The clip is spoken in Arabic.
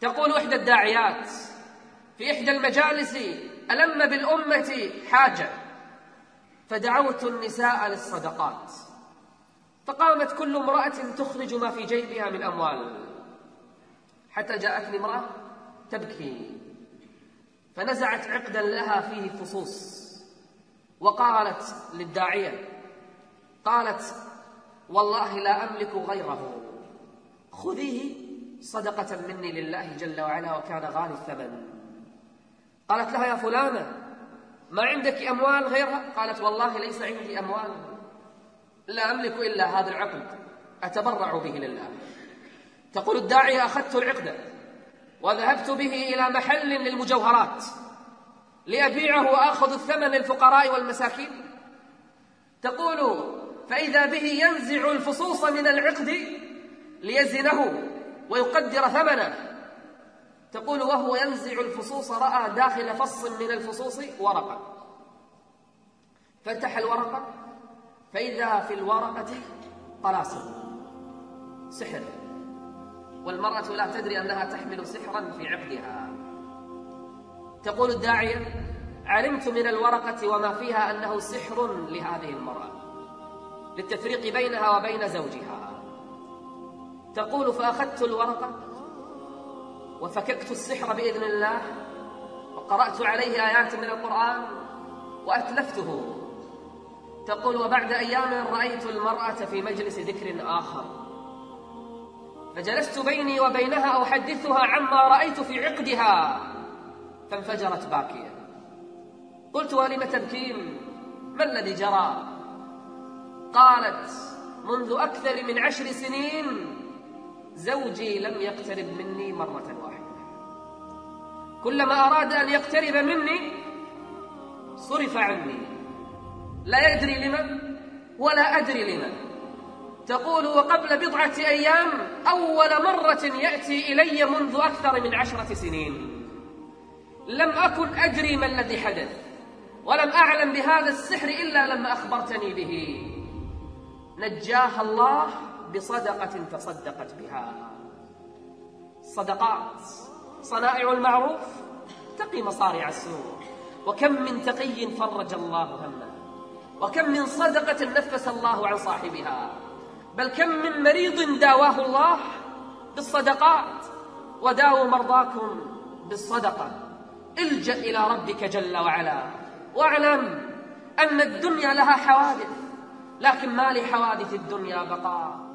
تقول إحدى الداعيات في إحدى المجالس ألم بالأمة حاجة فدعوت النساء للصدقات فقامت كل امرأة تخرج ما في جيبها من أموال حتى جاءتني امرأة تبكي فنزعت عقدا لها فيه فصوص وقالت للداعية قالت والله لا أملك غيره خذيه صدقة مني لله جل وعلا وكان غالي الثمن. قالت لها يا فلانة ما عندك أموال غيرها? قالت والله ليس عندي أموال. لا أملك إلا هذا العقد. أتبرع به لله. تقول الداعية أخذت العقد وذهبت به إلى محل للمجوهرات لأبيعه وآخذ الثمن للفقراء والمساكين. تقول فإذا به ينزع الفصوص من العقد ليزنه ويقدر ثمنه تقول وهو ينزع الفصوص رأى داخل فص من الفصوص ورقة. فتح الورقة فإذا في الورقة طلاسم سحر. والمرأة لا تدري أنها تحمل سحرا في عقدها. تقول الداعية علمت من الورقة وما فيها أنه سحر لهذه المرأة. للتفريق بينها وبين زوجها. تقول فأخذت الورقة وفككت السحر بإذن الله وقرأت عليه آيات من القرآن وأتلفته. تقول وبعد أيام رأيت المرأة في مجلس ذكر آخر. فجلست بيني وبينها أحدثها عما رأيت في عقدها فانفجرت باكية. قلت ولم تبكين؟ ما الذي جرى؟ قالت منذ أكثر من عشر سنين زوجي لم يقترب مني مرة واحدة. كلما أراد أن يقترب مني صرف عني. لا يدري لمن ولا أدري لمن. تقول وقبل بضعة أيام أول مرة يأتي إلي منذ أكثر من عشرة سنين. لم أكن أدري ما الذي حدث ولم أعلم بهذا السحر إلا لما أخبرتني به. نجاها الله بصدقة تصدقت بها. صدقات. صنائع المعروف تقي مصارع السوء. وكم من تقي فرج الله همه وكم من صدقة نفس الله عن صاحبها. بل كم من مريض داواه الله بالصدقات. وداووا مرضاكم بالصدقة. الجأ إلى ربك جل وعلا. واعلم أن الدنيا لها حوادث لكن ما لحوادث الدنيا بقاء.